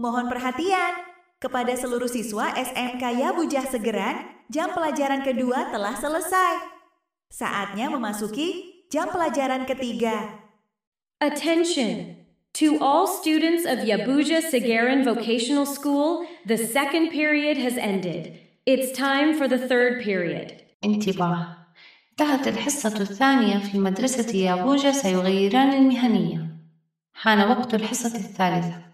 Mohon perhatian kepada seluruh siswa SMK Yabujah Segeran, jam pelajaran kedua telah selesai. Saatnya memasuki jam pelajaran ketiga. Attention! To all students of Yabuja Segaran Vocational School, the second period has ended. It's time for the third period. انتباه انتهت الحصة الثانية في مدرسة يابوجا سيغيران المهنية حان وقت الحصة الثالثة